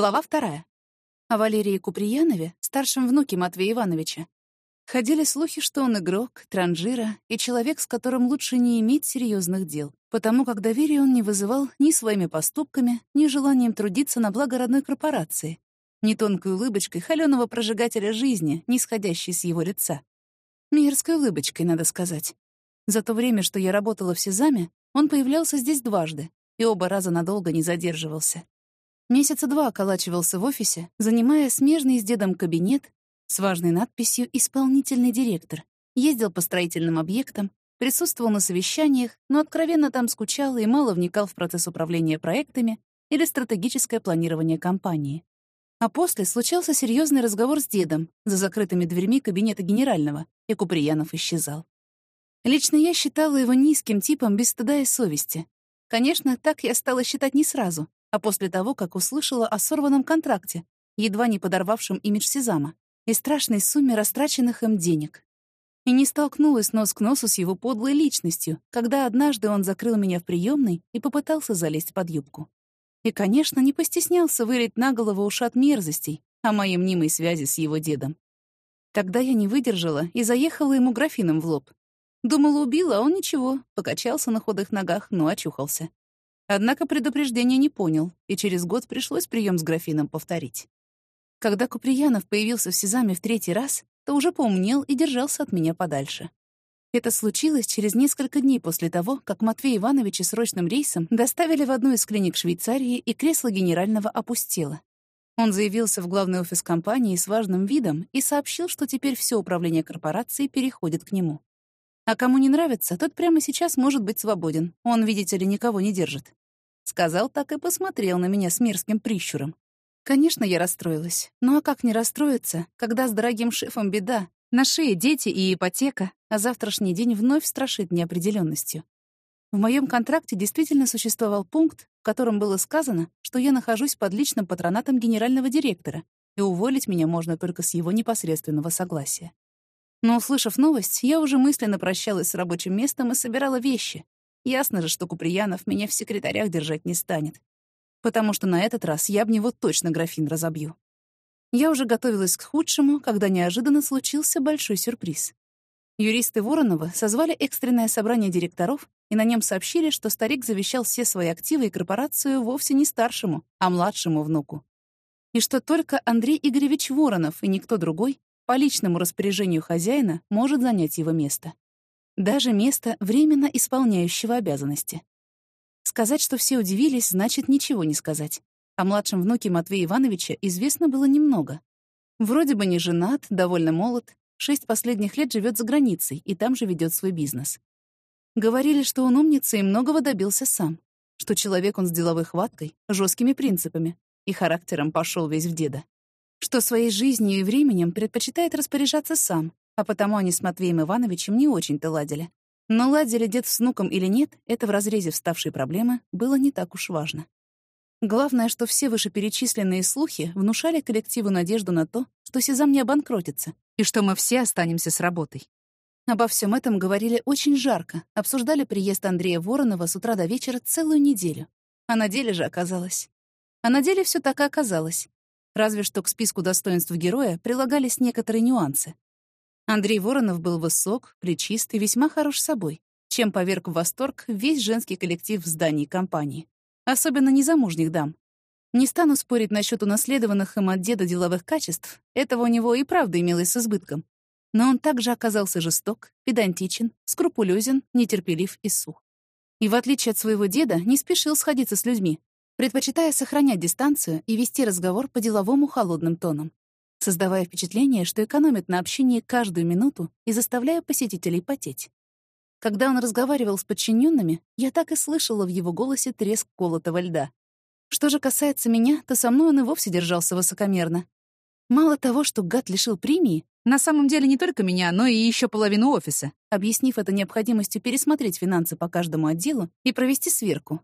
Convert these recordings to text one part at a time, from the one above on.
Глава вторая. О Валерии Куприянове, старшем внуке Матвея Ивановича. Ходили слухи, что он игрок, транжира и человек, с которым лучше не иметь серьезных дел, потому как доверие он не вызывал ни своими поступками, ни желанием трудиться на благо родной корпорации, ни тонкой улыбочкой холёного прожигателя жизни, не сходящей с его лица. Мерзкой улыбочкой, надо сказать. За то время, что я работала в Сезаме, он появлялся здесь дважды и оба раза надолго не задерживался. Месяца два околачивался в офисе, занимая смежный с дедом кабинет с важной надписью «Исполнительный директор». Ездил по строительным объектам, присутствовал на совещаниях, но откровенно там скучал и мало вникал в процесс управления проектами или стратегическое планирование компании. А после случался серьезный разговор с дедом за закрытыми дверьми кабинета генерального, и Куприянов исчезал. Лично я считала его низким типом без стыда и совести. Конечно, так я стала считать не сразу, а после того, как услышала о сорванном контракте, едва не подорвавшем имидж Сезама, и страшной сумме растраченных им денег. И не столкнулась нос к носу с его подлой личностью, когда однажды он закрыл меня в приемной и попытался залезть под юбку. И, конечно, не постеснялся вылить на голову ушат мерзостей о моей мнимой связи с его дедом. Тогда я не выдержала и заехала ему графином в лоб. Думала, убила, а он ничего, покачался на худых ногах, но очухался. Однако предупреждение не понял, и через год пришлось прием с графином повторить. Когда Куприянов появился в Сезаме в третий раз, то уже поумнел и держался от меня подальше. Это случилось через несколько дней после того, как Матвей Ивановича срочным рейсом доставили в одну из клиник Швейцарии, и кресло генерального опустело. Он заявился в главный офис компании с важным видом и сообщил, что теперь все управление корпорацией переходит к нему. А кому не нравится, тот прямо сейчас может быть свободен. Он, видите ли, никого не держит. Сказал так и посмотрел на меня с мерзким прищуром. Конечно, я расстроилась. Ну а как не расстроиться, когда с дорогим шефом беда, на шее дети и ипотека, а завтрашний день вновь страшит неопределенностью. В моем контракте действительно существовал пункт, в котором было сказано, что я нахожусь под личным патронатом генерального директора, и уволить меня можно только с его непосредственного согласия. Но, услышав новость, я уже мысленно прощалась с рабочим местом и собирала вещи, Ясно же, что Куприянов меня в секретарях держать не станет. Потому что на этот раз я об него точно графин разобью. Я уже готовилась к худшему, когда неожиданно случился большой сюрприз. Юристы Воронова созвали экстренное собрание директоров и на нем сообщили, что старик завещал все свои активы и корпорацию вовсе не старшему, а младшему внуку. И что только Андрей Игоревич Воронов и никто другой по личному распоряжению хозяина может занять его место даже место временно исполняющего обязанности. Сказать, что все удивились, значит ничего не сказать. О младшем внуке Матвея Ивановича известно было немного. Вроде бы не женат, довольно молод, шесть последних лет живет за границей и там же ведет свой бизнес. Говорили, что он умница и многого добился сам, что человек он с деловой хваткой, жесткими принципами и характером пошел весь в деда, что своей жизнью и временем предпочитает распоряжаться сам, а потому они с Матвеем Ивановичем не очень-то ладили. Но ладили дед с внуком или нет, это в разрезе вставшей проблемы было не так уж важно. Главное, что все вышеперечисленные слухи внушали коллективу надежду на то, что Сезам не обанкротится и что мы все останемся с работой. Обо всем этом говорили очень жарко, обсуждали приезд Андрея Воронова с утра до вечера целую неделю. А на деле же оказалось. А на деле все так и оказалось. Разве что к списку достоинств героя прилагались некоторые нюансы. Андрей Воронов был высок, плечист весьма хорош собой, чем поверг в восторг весь женский коллектив в здании компании. Особенно незамужних дам. Не стану спорить насчет унаследованных им от деда деловых качеств, этого у него и правда имелось с избытком. Но он также оказался жесток, педантичен, скрупулезен, нетерпелив и сух. И в отличие от своего деда, не спешил сходиться с людьми, предпочитая сохранять дистанцию и вести разговор по деловому холодным тоном создавая впечатление, что экономит на общении каждую минуту и заставляя посетителей потеть. Когда он разговаривал с подчиненными, я так и слышала в его голосе треск колотого льда. Что же касается меня, то со мной он и вовсе держался высокомерно. Мало того, что гад лишил премии, на самом деле не только меня, но и еще половину офиса, объяснив это необходимостью пересмотреть финансы по каждому отделу и провести сверку.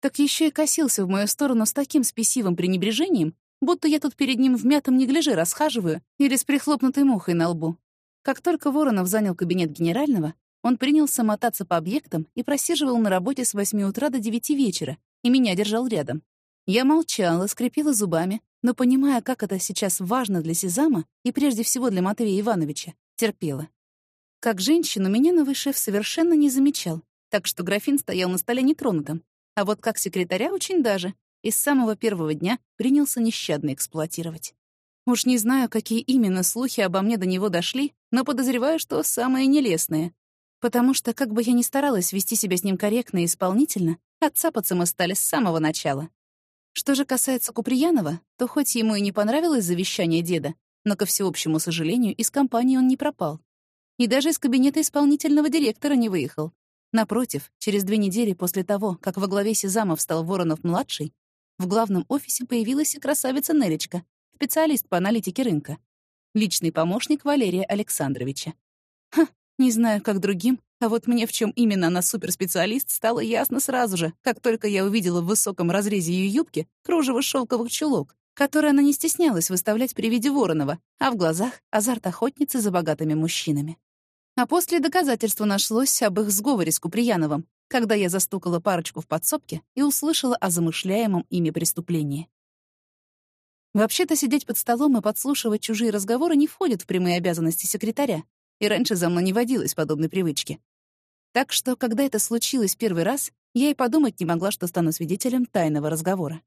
Так еще и косился в мою сторону с таким спесивым пренебрежением, будто я тут перед ним в мятом неглиже расхаживаю или с прихлопнутой мухой на лбу. Как только Воронов занял кабинет генерального, он принялся мотаться по объектам и просиживал на работе с 8 утра до 9 вечера, и меня держал рядом. Я молчала, скрипела зубами, но, понимая, как это сейчас важно для Сезама и прежде всего для Матвея Ивановича, терпела. Как женщину меня новый шеф совершенно не замечал, так что графин стоял на столе нетронутым, а вот как секретаря очень даже, и с самого первого дня принялся нещадно эксплуатировать. Уж не знаю, какие именно слухи обо мне до него дошли, но подозреваю, что самые нелестные. Потому что, как бы я ни старалась вести себя с ним корректно и исполнительно, отцапаться мы стали с самого начала. Что же касается Куприянова, то хоть ему и не понравилось завещание деда, но, ко всеобщему сожалению, из компании он не пропал. И даже из кабинета исполнительного директора не выехал. Напротив, через две недели после того, как во главе Сезама встал Воронов-младший, в главном офисе появилась и красавица Нелечка, специалист по аналитике рынка, личный помощник Валерия Александровича. Ха, не знаю, как другим, а вот мне в чем именно она суперспециалист стало ясно сразу же, как только я увидела в высоком разрезе ее юбки кружево шелковых чулок, которые она не стеснялась выставлять при виде Воронова, а в глазах — азарт охотницы за богатыми мужчинами. А после доказательства нашлось об их сговоре с Куприяновым, когда я застукала парочку в подсобке и услышала о замышляемом ими преступлении. Вообще-то сидеть под столом и подслушивать чужие разговоры не входит в прямые обязанности секретаря, и раньше за мной не водилось подобной привычки. Так что, когда это случилось первый раз, я и подумать не могла, что стану свидетелем тайного разговора.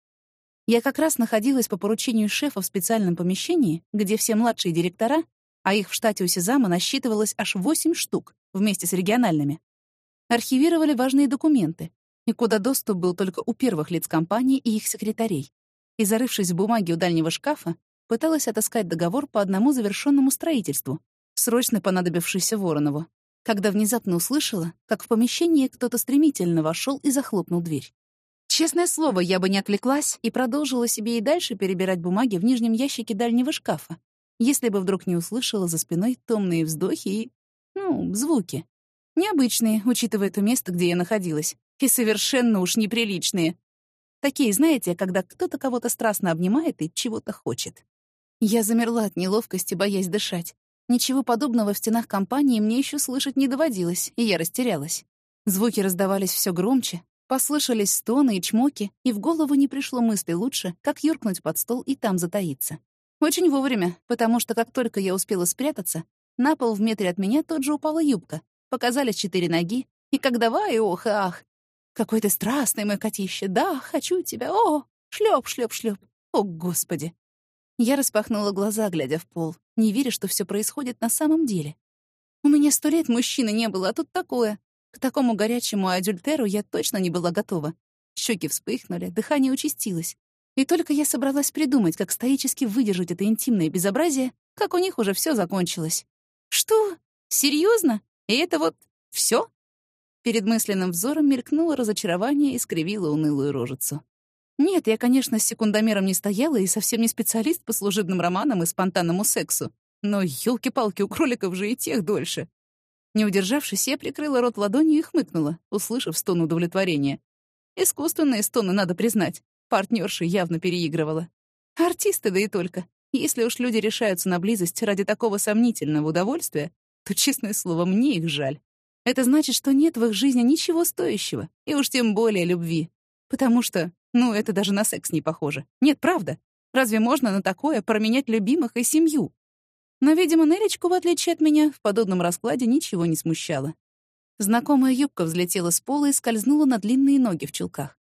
Я как раз находилась по поручению шефа в специальном помещении, где все младшие директора, а их в штате у Сезама насчитывалось аж восемь штук вместе с региональными, архивировали важные документы, и куда доступ был только у первых лиц компании и их секретарей и, зарывшись в бумаге у дальнего шкафа, пыталась отыскать договор по одному завершенному строительству, срочно понадобившийся Воронову, когда внезапно услышала, как в помещении кто-то стремительно вошел и захлопнул дверь. Честное слово, я бы не отвлеклась и продолжила себе и дальше перебирать бумаги в нижнем ящике дальнего шкафа, если бы вдруг не услышала за спиной томные вздохи и... ну, звуки. Необычные, учитывая то место, где я находилась, и совершенно уж неприличные, Такие, знаете, когда кто-то кого-то страстно обнимает и чего-то хочет. Я замерла от неловкости, боясь дышать. Ничего подобного в стенах компании мне еще слышать не доводилось, и я растерялась. Звуки раздавались все громче, послышались стоны и чмоки, и в голову не пришло мысли лучше, как юркнуть под стол и там затаиться. Очень вовремя, потому что как только я успела спрятаться, на пол в метре от меня тут же упала юбка, показались четыре ноги, и как давай, ох и ах, какой ты страстный, мой котище. Да, хочу тебя. О, шлеп, шлеп, шлеп. О, Господи. Я распахнула глаза, глядя в пол, не веря, что все происходит на самом деле. У меня сто лет мужчины не было, а тут такое. К такому горячему адюльтеру я точно не была готова. Щеки вспыхнули, дыхание участилось. И только я собралась придумать, как стоически выдержать это интимное безобразие, как у них уже все закончилось. Что? Серьезно? И это вот все? Перед мысленным взором мелькнуло разочарование и скривило унылую рожицу. Нет, я, конечно, с секундомером не стояла и совсем не специалист по служебным романам и спонтанному сексу. Но, елки палки у кроликов же и тех дольше. Не удержавшись, я прикрыла рот ладонью и хмыкнула, услышав стон удовлетворения. Искусственные стоны, надо признать. Партнерша явно переигрывала. Артисты, да и только. Если уж люди решаются на близость ради такого сомнительного удовольствия, то, честное слово, мне их жаль. Это значит, что нет в их жизни ничего стоящего, и уж тем более любви. Потому что, ну, это даже на секс не похоже. Нет, правда. Разве можно на такое променять любимых и семью? Но, видимо, Нелечку, в отличие от меня, в подобном раскладе ничего не смущало. Знакомая юбка взлетела с пола и скользнула на длинные ноги в чулках.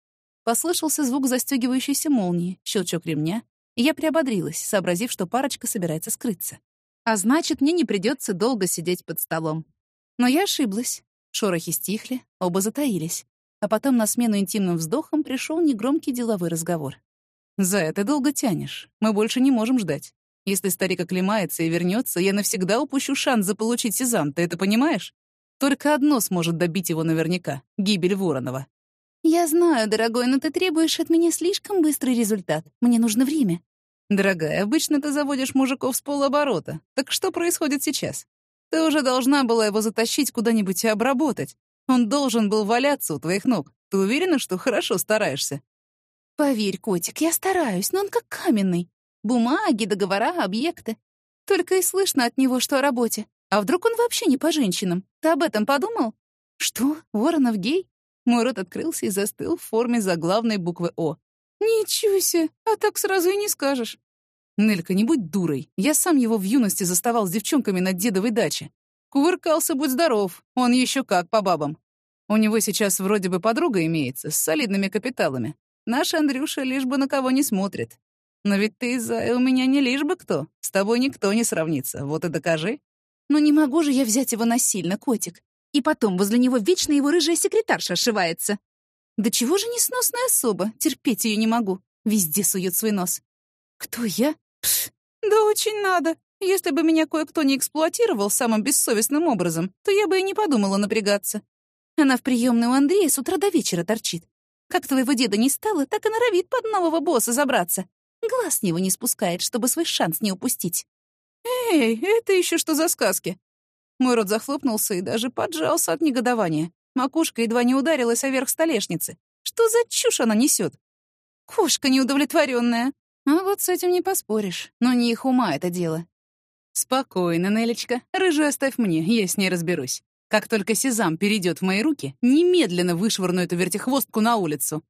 Послышался звук застегивающейся молнии, щелчок ремня, и я приободрилась, сообразив, что парочка собирается скрыться. А значит, мне не придется долго сидеть под столом. Но я ошиблась. Шорохи стихли, оба затаились. А потом на смену интимным вздохам пришел негромкий деловой разговор. «За это долго тянешь. Мы больше не можем ждать. Если старик оклемается и вернется, я навсегда упущу шанс заполучить Сезам, ты это понимаешь? Только одно сможет добить его наверняка — гибель Воронова». «Я знаю, дорогой, но ты требуешь от меня слишком быстрый результат. Мне нужно время». «Дорогая, обычно ты заводишь мужиков с полоборота. Так что происходит сейчас? Ты уже должна была его затащить куда-нибудь и обработать. Он должен был валяться у твоих ног. Ты уверена, что хорошо стараешься?» «Поверь, котик, я стараюсь, но он как каменный. Бумаги, договора, объекты. Только и слышно от него, что о работе. А вдруг он вообще не по женщинам? Ты об этом подумал?» «Что? Воронов гей?» Мой рот открылся и застыл в форме заглавной буквы «О». Ничего себе, а так сразу и не скажешь. Нелька, не будь дурой. Я сам его в юности заставал с девчонками на дедовой даче. Кувыркался, будь здоров. Он еще как, по бабам. У него сейчас вроде бы подруга имеется, с солидными капиталами. Наш Андрюша лишь бы на кого не смотрит. Но ведь ты, Зая, у меня не лишь бы кто. С тобой никто не сравнится. Вот и докажи. Но не могу же я взять его насильно, котик. И потом возле него вечно его рыжая секретарша ошивается. Да чего же несносная особа? Терпеть ее не могу. Везде сует свой нос. Кто я? Пш, да очень надо. Если бы меня кое-кто не эксплуатировал самым бессовестным образом, то я бы и не подумала напрягаться. Она в приемной у Андрея с утра до вечера торчит. Как твоего деда не стало, так и норовит под нового босса забраться. Глаз с него не спускает, чтобы свой шанс не упустить. «Эй, это еще что за сказки?» Мой рот захлопнулся и даже поджался от негодования. Макушка едва не ударилась о верх столешницы. Что за чушь она несет? Кошка неудовлетворенная. А вот с этим не поспоришь. Но не их ума это дело. Спокойно, Нелечка. Рыжую оставь мне, я с ней разберусь. Как только сезам перейдет в мои руки, немедленно вышвырну эту вертихвостку на улицу.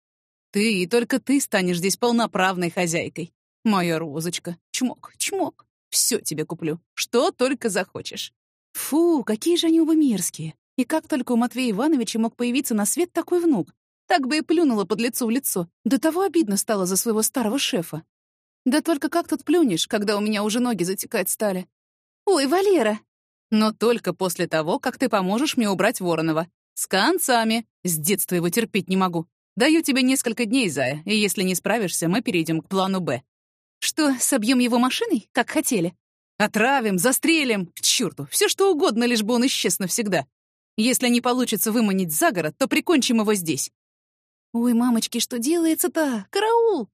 Ты и только ты станешь здесь полноправной хозяйкой. Моя розочка. Чмок, чмок. Все тебе куплю. Что только захочешь. Фу, какие же они оба мерзкие. И как только у Матвея Ивановича мог появиться на свет такой внук? Так бы и плюнула под лицо в лицо. До того обидно стало за своего старого шефа. Да только как тут плюнешь, когда у меня уже ноги затекать стали? Ой, Валера! Но только после того, как ты поможешь мне убрать Воронова. С концами. С детства его терпеть не могу. Даю тебе несколько дней, Зая, и если не справишься, мы перейдем к плану «Б». Что, собьем его машиной, как хотели? Отравим, застрелим, к черту, все что угодно, лишь бы он исчез навсегда. Если не получится выманить за город, то прикончим его здесь. Ой, мамочки, что делается-то? Караул!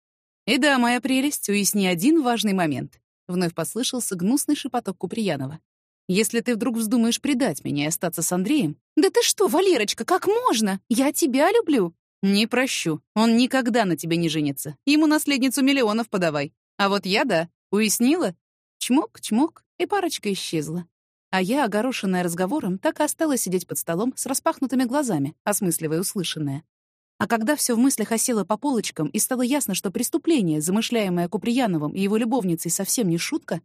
И да, моя прелесть, уясни один важный момент. Вновь послышался гнусный шепоток Куприянова. Если ты вдруг вздумаешь предать меня и остаться с Андреем... Да ты что, Валерочка, как можно? Я тебя люблю. Не прощу. Он никогда на тебе не женится. Ему наследницу миллионов подавай. А вот я, да, уяснила? Чмок, чмок, и парочка исчезла. А я, огорошенная разговором, так и осталась сидеть под столом с распахнутыми глазами, осмысливая услышанное. А когда все в мыслях осело по полочкам и стало ясно, что преступление, замышляемое Куприяновым и его любовницей, совсем не шутка,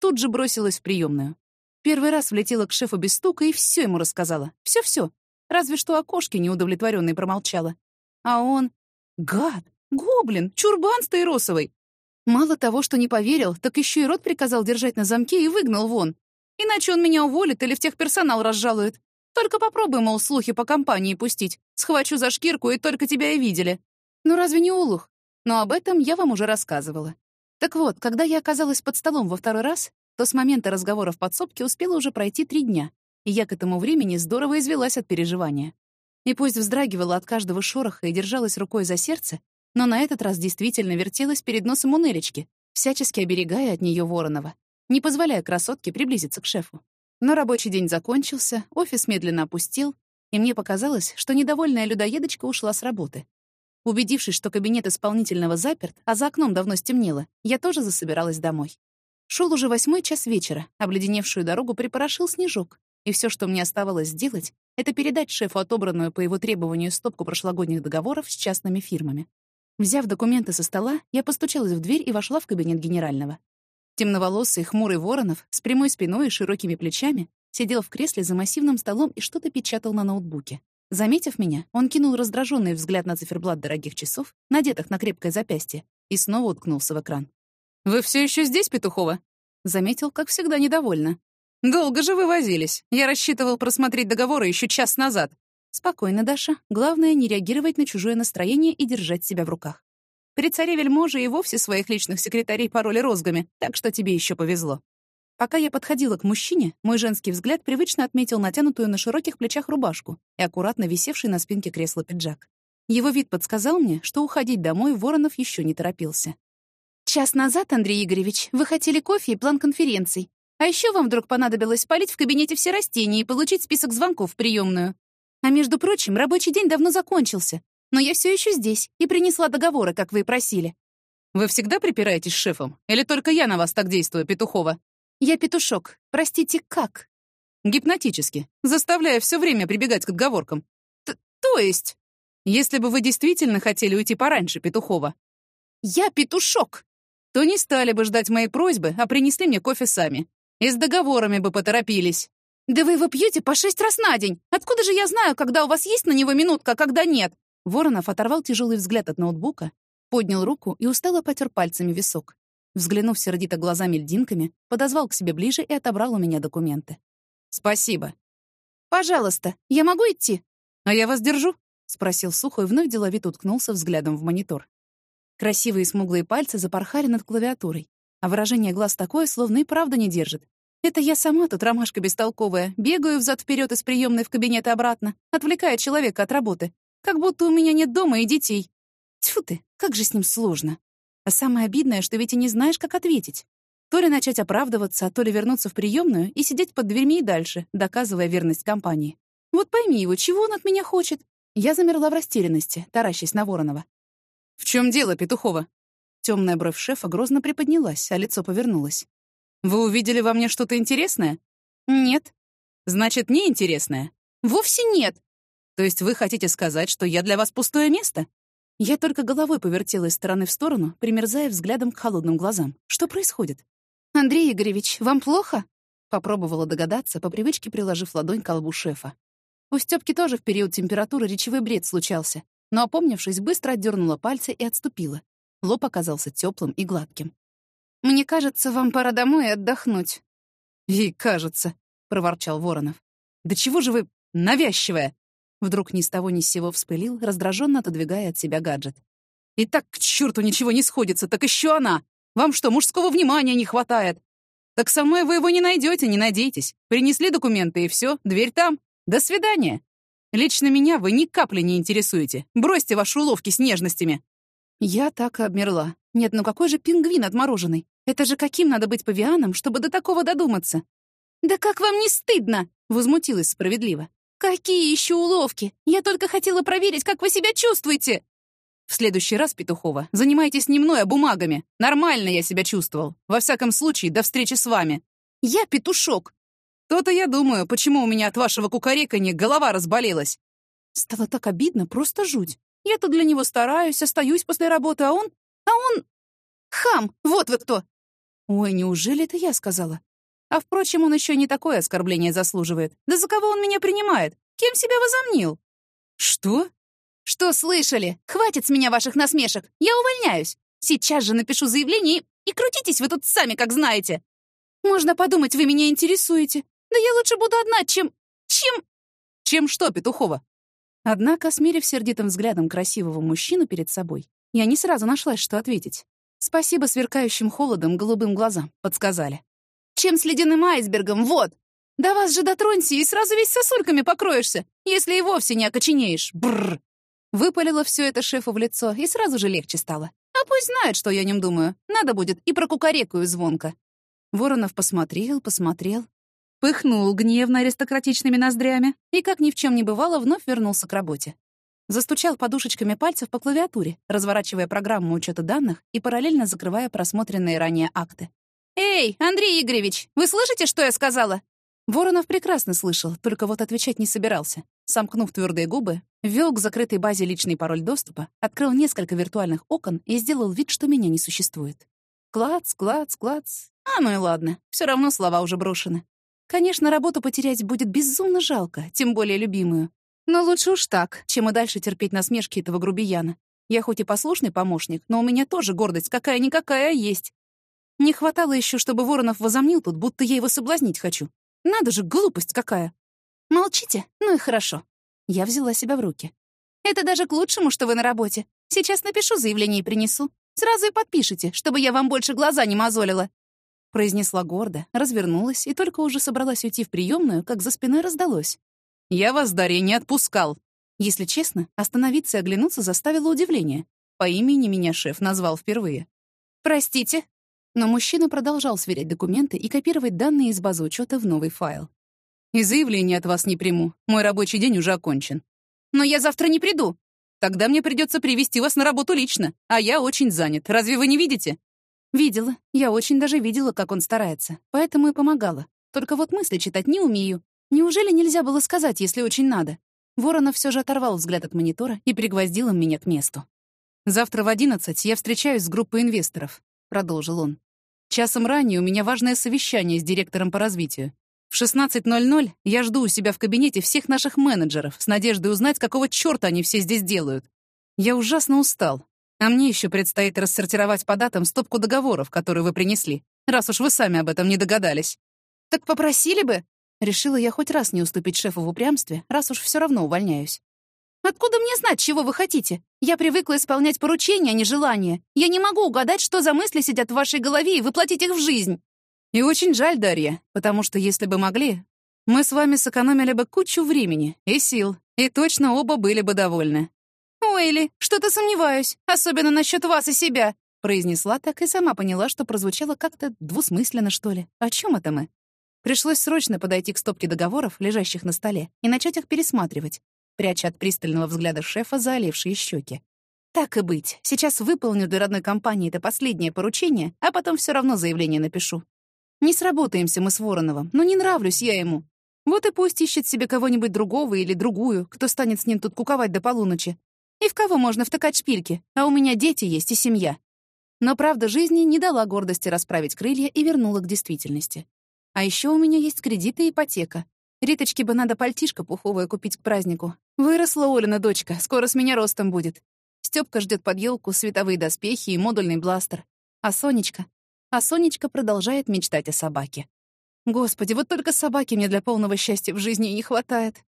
тут же бросилась в приемную. Первый раз влетела к шефу без стука и все ему рассказала. все все Разве что о кошке неудовлетворенной промолчала. А он... Гад! Гоблин! Чурбан стаиросовый! Мало того, что не поверил, так еще и рот приказал держать на замке и выгнал вон. Иначе он меня уволит или в техперсонал разжалует. Только попробуй, мол, слухи по компании пустить. Схвачу за шкирку, и только тебя и видели. Ну разве не улух? Но об этом я вам уже рассказывала. Так вот, когда я оказалась под столом во второй раз, то с момента разговора в подсобке успела уже пройти три дня, и я к этому времени здорово извелась от переживания. И пусть вздрагивала от каждого шороха и держалась рукой за сердце, но на этот раз действительно вертелась перед носом у Нелечки, всячески оберегая от нее Воронова, не позволяя красотке приблизиться к шефу. Но рабочий день закончился, офис медленно опустил, и мне показалось, что недовольная людоедочка ушла с работы. Убедившись, что кабинет исполнительного заперт, а за окном давно стемнело, я тоже засобиралась домой. Шел уже восьмой час вечера, обледеневшую дорогу припорошил снежок, и все, что мне оставалось сделать, это передать шефу отобранную по его требованию стопку прошлогодних договоров с частными фирмами. Взяв документы со стола, я постучалась в дверь и вошла в кабинет генерального. Темноволосый, хмурый Воронов с прямой спиной и широкими плечами сидел в кресле за массивным столом и что-то печатал на ноутбуке. Заметив меня, он кинул раздраженный взгляд на циферблат дорогих часов, надетых на крепкое запястье, и снова уткнулся в экран. «Вы все еще здесь, Петухова?» Заметил, как всегда, недовольно. «Долго же вы возились. Я рассчитывал просмотреть договоры еще час назад». «Спокойно, Даша. Главное — не реагировать на чужое настроение и держать себя в руках. При царе вельможи и вовсе своих личных секретарей пароли розгами, так что тебе еще повезло». Пока я подходила к мужчине, мой женский взгляд привычно отметил натянутую на широких плечах рубашку и аккуратно висевший на спинке кресла пиджак. Его вид подсказал мне, что уходить домой Воронов еще не торопился. «Час назад, Андрей Игоревич, вы хотели кофе и план конференций. А еще вам вдруг понадобилось спалить в кабинете все растения и получить список звонков в приемную. А между прочим, рабочий день давно закончился. Но я все еще здесь и принесла договоры, как вы и просили. Вы всегда припираетесь с шефом? Или только я на вас так действую, Петухова? Я петушок. Простите, как? Гипнотически, заставляя все время прибегать к отговоркам. Т то есть? Если бы вы действительно хотели уйти пораньше, Петухова, Я петушок!» То не стали бы ждать моей просьбы, а принесли мне кофе сами. И с договорами бы поторопились. «Да вы его пьете по шесть раз на день! Откуда же я знаю, когда у вас есть на него минутка, а когда нет?» Воронов оторвал тяжелый взгляд от ноутбука, поднял руку и устало потер пальцами висок. Взглянув сердито глазами льдинками, подозвал к себе ближе и отобрал у меня документы. «Спасибо». «Пожалуйста, я могу идти?» «А я вас держу?» — спросил и вновь деловито уткнулся взглядом в монитор. Красивые смуглые пальцы запорхали над клавиатурой, а выражение глаз такое, словно и правда не держит. Это я сама тут ромашка бестолковая, бегаю взад вперед из приемной в кабинет и обратно, отвлекая человека от работы, как будто у меня нет дома и детей. Тьфу ты, как же с ним сложно. А самое обидное, что ведь и не знаешь, как ответить. То ли начать оправдываться, а то ли вернуться в приемную и сидеть под дверьми и дальше, доказывая верность компании. Вот пойми его, чего он от меня хочет? Я замерла в растерянности, таращась на Воронова. «В чем дело, Петухова?» Темная бровь шефа грозно приподнялась, а лицо повернулось. «Вы увидели во мне что-то интересное?» «Нет». «Значит, неинтересное?» «Вовсе нет». «То есть вы хотите сказать, что я для вас пустое место?» Я только головой повертела из стороны в сторону, примерзая взглядом к холодным глазам. Что происходит? «Андрей Игоревич, вам плохо?» Попробовала догадаться, по привычке приложив ладонь к колбу шефа. У Стёпки тоже в период температуры речевой бред случался, но, опомнившись, быстро отдернула пальцы и отступила. Лоб оказался теплым и гладким. «Мне кажется, вам пора домой и отдохнуть». «И кажется», — проворчал Воронов. «Да чего же вы навязчивая?» Вдруг ни с того ни с сего вспылил, раздраженно отодвигая от себя гаджет. «И так к черту ничего не сходится, так еще она! Вам что, мужского внимания не хватает? Так со мной вы его не найдете, не надейтесь. Принесли документы, и все, дверь там. До свидания. Лично меня вы ни капли не интересуете. Бросьте ваши уловки с нежностями». Я так и обмерла. Нет, ну какой же пингвин отмороженный? Это же каким надо быть павианом, чтобы до такого додуматься? «Да как вам не стыдно?» — возмутилась справедливо. «Какие еще уловки? Я только хотела проверить, как вы себя чувствуете!» «В следующий раз, Петухова, занимайтесь не мной, а бумагами. Нормально я себя чувствовал. Во всяком случае, до встречи с вами». «Я петушок!» «То-то я думаю, почему у меня от вашего кукареканья голова разболелась». Стало так обидно, просто жуть. Я тут для него стараюсь, остаюсь после работы, а он... А он... Хам! Вот вы кто! Ой, неужели это я сказала? А, впрочем, он еще не такое оскорбление заслуживает. Да за кого он меня принимает? Кем себя возомнил? Что? Что слышали? Хватит с меня ваших насмешек. Я увольняюсь. Сейчас же напишу заявление и, и крутитесь вы тут сами, как знаете. Можно подумать, вы меня интересуете. Да я лучше буду одна, чем... чем... Чем что, Петухова? Однако, смирив сердитым взглядом красивого мужчину перед собой, я не сразу нашлась, что ответить. Спасибо сверкающим холодом голубым глазам, подсказали чем с ледяным айсбергом, вот. До вас же дотронься и сразу весь сосульками покроешься, если и вовсе не окоченеешь. Бррр. Выпалило все это шефу в лицо, и сразу же легче стало. А пусть знает, что я о нем думаю. Надо будет и про кукарекую звонко. Воронов посмотрел, посмотрел, пыхнул гневно аристократичными ноздрями и, как ни в чем не бывало, вновь вернулся к работе. Застучал подушечками пальцев по клавиатуре, разворачивая программу учета данных и параллельно закрывая просмотренные ранее акты. «Эй, Андрей Игоревич, вы слышите, что я сказала?» Воронов прекрасно слышал, только вот отвечать не собирался. Сомкнув твердые губы, ввел к закрытой базе личный пароль доступа, открыл несколько виртуальных окон и сделал вид, что меня не существует. Клац, клац, клац. А ну и ладно, все равно слова уже брошены. Конечно, работу потерять будет безумно жалко, тем более любимую. Но лучше уж так, чем и дальше терпеть насмешки этого грубияна. Я хоть и послушный помощник, но у меня тоже гордость какая-никакая есть. Не хватало еще, чтобы Воронов возомнил тут, будто я его соблазнить хочу. Надо же, глупость какая. Молчите? Ну и хорошо. Я взяла себя в руки. Это даже к лучшему, что вы на работе. Сейчас напишу заявление и принесу. Сразу и подпишите, чтобы я вам больше глаза не мозолила. Произнесла гордо, развернулась и только уже собралась уйти в приемную, как за спиной раздалось. «Я вас, Дарья, не отпускал!» Если честно, остановиться и оглянуться заставило удивление. По имени меня шеф назвал впервые. «Простите», но мужчина продолжал сверять документы и копировать данные из базы учета в новый файл. «И заявление от вас не приму. Мой рабочий день уже окончен». «Но я завтра не приду». «Тогда мне придется привести вас на работу лично, а я очень занят. Разве вы не видите?» «Видела. Я очень даже видела, как он старается. Поэтому и помогала. Только вот мысли читать не умею. Неужели нельзя было сказать, если очень надо?» Воронов все же оторвал взгляд от монитора и пригвоздил меня к месту. «Завтра в одиннадцать я встречаюсь с группой инвесторов», — продолжил он. «Часом ранее у меня важное совещание с директором по развитию. В 16.00 я жду у себя в кабинете всех наших менеджеров с надеждой узнать, какого чёрта они все здесь делают. Я ужасно устал, а мне еще предстоит рассортировать по датам стопку договоров, которые вы принесли, раз уж вы сами об этом не догадались. Так попросили бы. Решила я хоть раз не уступить шефу в упрямстве, раз уж все равно увольняюсь. Откуда мне знать, чего вы хотите? Я привыкла исполнять поручения, а не желания. Я не могу угадать, что за мысли сидят в вашей голове и воплотить их в жизнь. И очень жаль, Дарья, потому что если бы могли, мы с вами сэкономили бы кучу времени и сил, и точно оба были бы довольны. «Уэйли, что-то сомневаюсь, особенно насчет вас и себя», произнесла так и сама поняла, что прозвучало как-то двусмысленно, что ли. О чем это мы? Пришлось срочно подойти к стопке договоров, лежащих на столе, и начать их пересматривать, пряча от пристального взгляда шефа заолевшие щеки. Так и быть, сейчас выполню для родной компании это последнее поручение, а потом все равно заявление напишу. Не сработаемся мы с Вороновым, но не нравлюсь я ему. Вот и пусть ищет себе кого-нибудь другого или другую, кто станет с ним тут куковать до полуночи. И в кого можно втыкать шпильки? А у меня дети есть и семья. Но правда жизни не дала гордости расправить крылья и вернула к действительности. А еще у меня есть кредиты и ипотека. Риточке бы надо пальтишко пуховое купить к празднику. Выросла Олина дочка, скоро с меня ростом будет. Стёпка ждет под елку световые доспехи и модульный бластер. А Сонечка? А Сонечка продолжает мечтать о собаке. Господи, вот только собаки мне для полного счастья в жизни не хватает.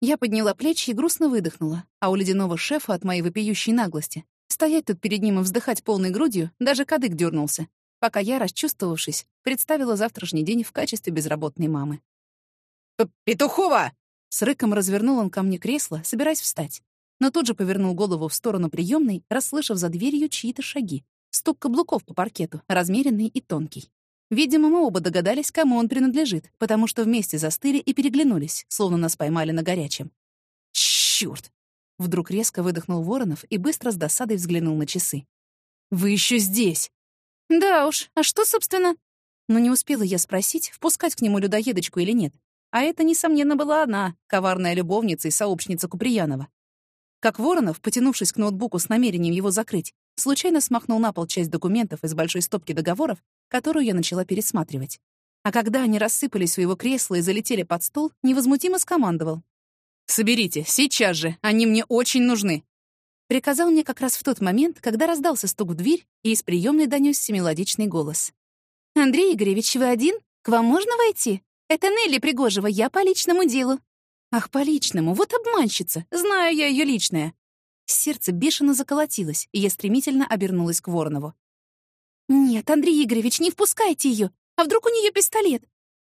Я подняла плечи и грустно выдохнула, а у ледяного шефа от моей вопиющей наглости стоять тут перед ним и вздыхать полной грудью даже кадык дернулся, пока я, расчувствовавшись, представила завтрашний день в качестве безработной мамы. «Петухова!» С рыком развернул он ко мне кресло, собираясь встать, но тут же повернул голову в сторону приемной, расслышав за дверью чьи-то шаги. Стук каблуков по паркету, размеренный и тонкий. Видимо, мы оба догадались, кому он принадлежит, потому что вместе застыли и переглянулись, словно нас поймали на горячем. «Чёрт!» Вдруг резко выдохнул Воронов и быстро с досадой взглянул на часы. «Вы еще здесь!» «Да уж, а что, собственно?» Но не успела я спросить, впускать к нему людоедочку или нет. А это, несомненно, была она, коварная любовница и сообщница Куприянова. Как Воронов, потянувшись к ноутбуку с намерением его закрыть, случайно смахнул на пол часть документов из большой стопки договоров которую я начала пересматривать. А когда они рассыпались у его кресла и залетели под стол, невозмутимо скомандовал. «Соберите, сейчас же, они мне очень нужны!» Приказал мне как раз в тот момент, когда раздался стук в дверь, и из приемной донесся мелодичный голос. «Андрей Игоревич, вы один? К вам можно войти? Это Нелли Пригожева, я по личному делу». «Ах, по личному, вот обманщица, знаю я ее личное». Сердце бешено заколотилось, и я стремительно обернулась к Воронову. «Нет, Андрей Игоревич, не впускайте ее. А вдруг у нее пистолет?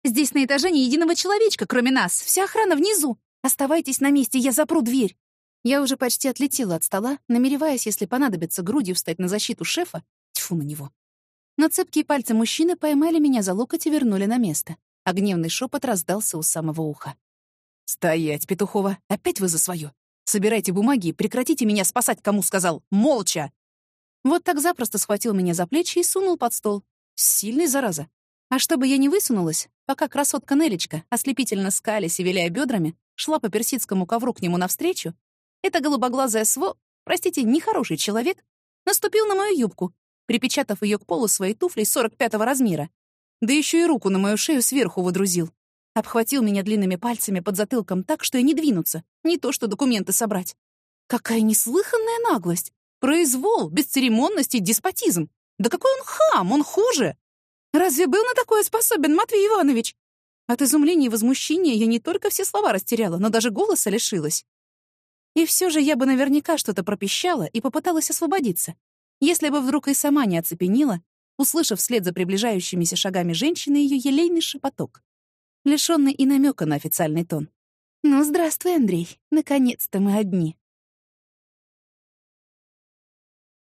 Здесь на этаже ни единого человечка, кроме нас. Вся охрана внизу. Оставайтесь на месте, я запру дверь». Я уже почти отлетела от стола, намереваясь, если понадобится, грудью встать на защиту шефа. Тьфу на него. Но цепкие пальцы мужчины поймали меня за локоть и вернули на место. А гневный шепот раздался у самого уха. «Стоять, Петухова! Опять вы за свое! Собирайте бумаги и прекратите меня спасать, кому сказал! Молча!» Вот так запросто схватил меня за плечи и сунул под стол. Сильный, зараза. А чтобы я не высунулась, пока красотка Нелечка, ослепительно скалясь и виляя бедрами, шла по персидскому ковру к нему навстречу, эта голубоглазая сво, простите, нехороший человек, наступил на мою юбку, припечатав ее к полу своей туфлей 45-го размера. Да еще и руку на мою шею сверху водрузил. Обхватил меня длинными пальцами под затылком так, что я не двинуться, не то что документы собрать. Какая неслыханная наглость! Произвол, бесцеремонность и деспотизм. Да какой он хам, он хуже. Разве был на такое способен Матвей Иванович? От изумления и возмущения я не только все слова растеряла, но даже голоса лишилась. И все же я бы наверняка что-то пропищала и попыталась освободиться, если бы вдруг и сама не оцепенела, услышав вслед за приближающимися шагами женщины ее елейный шепоток, лишённый и намека на официальный тон. «Ну, здравствуй, Андрей. Наконец-то мы одни».